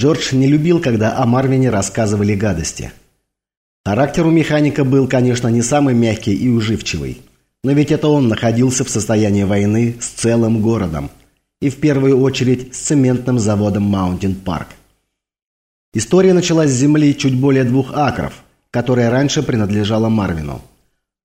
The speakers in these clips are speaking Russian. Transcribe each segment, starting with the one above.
Джордж не любил, когда о Марвине рассказывали гадости. Характер у механика был, конечно, не самый мягкий и уживчивый. Но ведь это он находился в состоянии войны с целым городом. И в первую очередь с цементным заводом Маунтин Парк. История началась с земли чуть более двух акров, которая раньше принадлежала Марвину.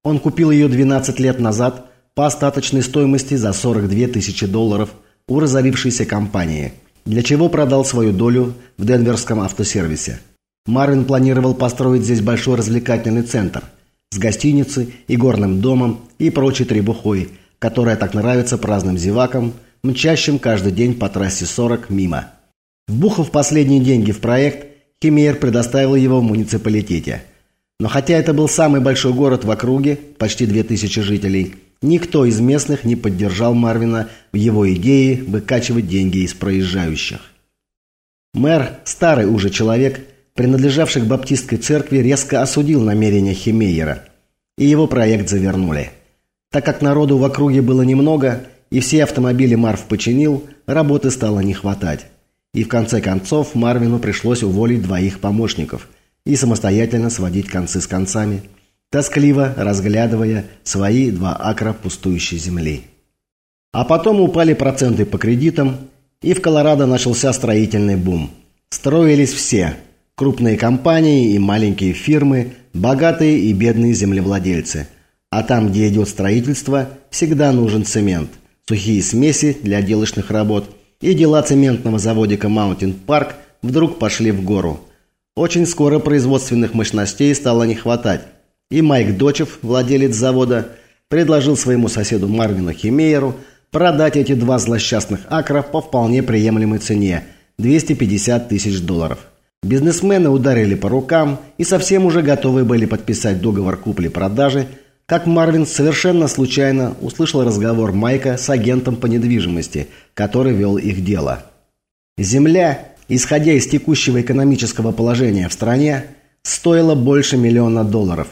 Он купил ее 12 лет назад по остаточной стоимости за 42 тысячи долларов у разорившейся компании, для чего продал свою долю в Денверском автосервисе. Марвин планировал построить здесь большой развлекательный центр с гостиницей и горным домом и прочей требухой, которая так нравится праздным зевакам, мчащим каждый день по трассе 40 мимо. Вбухав последние деньги в проект, Химейер предоставил его в муниципалитете. Но хотя это был самый большой город в округе, почти 2000 жителей, никто из местных не поддержал Марвина в его идее выкачивать деньги из проезжающих. Мэр, старый уже человек, принадлежавший к баптистской церкви, резко осудил намерения Химейера, и его проект завернули. Так как народу в округе было немного, и все автомобили Марв починил, работы стало не хватать. И в конце концов Марвину пришлось уволить двоих помощников и самостоятельно сводить концы с концами, тоскливо разглядывая свои два акра пустующей земли. А потом упали проценты по кредитам, и в Колорадо начался строительный бум. Строились все – крупные компании и маленькие фирмы, богатые и бедные землевладельцы. А там, где идет строительство, всегда нужен цемент, сухие смеси для отделочных работ – и дела цементного заводика Маунтин Парк вдруг пошли в гору. Очень скоро производственных мощностей стало не хватать, и Майк Дочев, владелец завода, предложил своему соседу Марвину Химееру продать эти два злосчастных акра по вполне приемлемой цене – 250 тысяч долларов. Бизнесмены ударили по рукам и совсем уже готовы были подписать договор купли-продажи – как Марвин совершенно случайно услышал разговор Майка с агентом по недвижимости, который вел их дело. Земля, исходя из текущего экономического положения в стране, стоила больше миллиона долларов.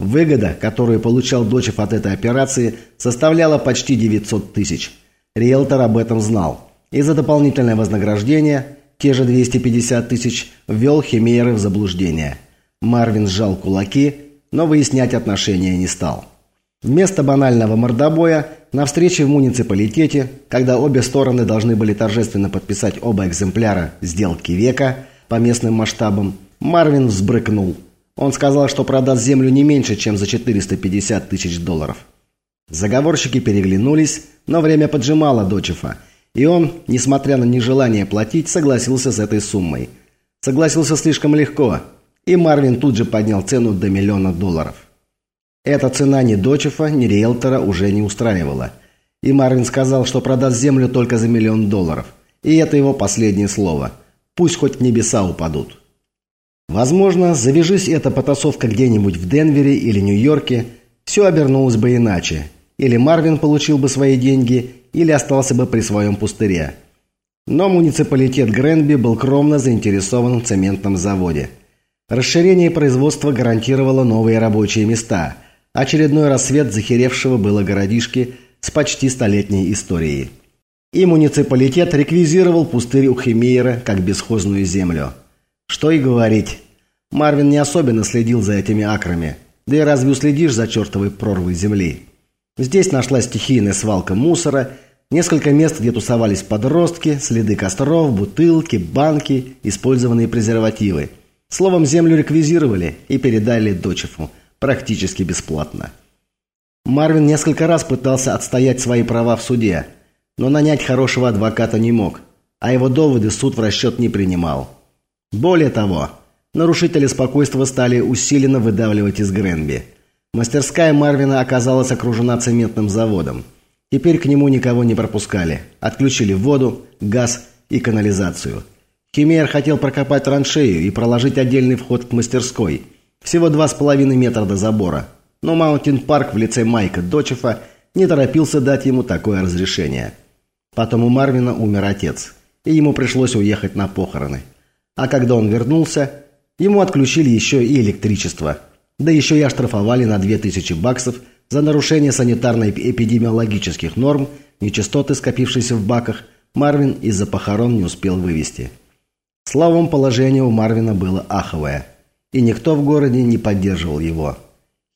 Выгода, которую получал Дочев от этой операции, составляла почти 900 тысяч. Риэлтор об этом знал. И за дополнительное вознаграждение, те же 250 тысяч, ввел Химеры в заблуждение. Марвин сжал кулаки но выяснять отношения не стал. Вместо банального мордобоя на встрече в муниципалитете, когда обе стороны должны были торжественно подписать оба экземпляра сделки века по местным масштабам, Марвин взбрыкнул. Он сказал, что продаст землю не меньше, чем за 450 тысяч долларов. Заговорщики переглянулись, но время поджимало Дочефа, и он, несмотря на нежелание платить, согласился с этой суммой. Согласился слишком легко – и Марвин тут же поднял цену до миллиона долларов. Эта цена ни Дочефа, ни риэлтора уже не устраивала. И Марвин сказал, что продаст землю только за миллион долларов. И это его последнее слово. Пусть хоть небеса упадут. Возможно, завяжись эта потасовка где-нибудь в Денвере или Нью-Йорке, все обернулось бы иначе. Или Марвин получил бы свои деньги, или остался бы при своем пустыре. Но муниципалитет Гренби был кровно заинтересован в цементном заводе – Расширение производства гарантировало новые рабочие места. Очередной рассвет захеревшего было городишки с почти столетней историей. И муниципалитет реквизировал пустырь у Химейра как бесхозную землю. Что и говорить. Марвин не особенно следил за этими акрами. Да и разве уследишь за чертовой прорвой земли? Здесь нашлась стихийная свалка мусора, несколько мест, где тусовались подростки, следы костров, бутылки, банки, использованные презервативы – Словом, землю реквизировали и передали Дочефу практически бесплатно. Марвин несколько раз пытался отстоять свои права в суде, но нанять хорошего адвоката не мог, а его доводы суд в расчет не принимал. Более того, нарушители спокойствия стали усиленно выдавливать из Гренби. Мастерская Марвина оказалась окружена цементным заводом. Теперь к нему никого не пропускали. Отключили воду, газ и канализацию – Химер хотел прокопать траншею и проложить отдельный вход к мастерской. Всего два с половиной метра до забора. Но Маунтин Парк в лице Майка Дочефа не торопился дать ему такое разрешение. Потом у Марвина умер отец, и ему пришлось уехать на похороны. А когда он вернулся, ему отключили еще и электричество. Да еще и оштрафовали на 2000 баксов за нарушение санитарно-эпидемиологических норм, нечистоты, скопившиеся в баках, Марвин из-за похорон не успел вывести. Словом, положение у Марвина было аховое, и никто в городе не поддерживал его.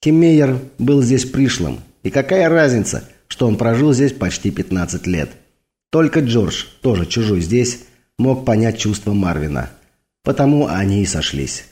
Химмейер был здесь пришлым, и какая разница, что он прожил здесь почти 15 лет. Только Джордж, тоже чужой здесь, мог понять чувства Марвина. Потому они и сошлись.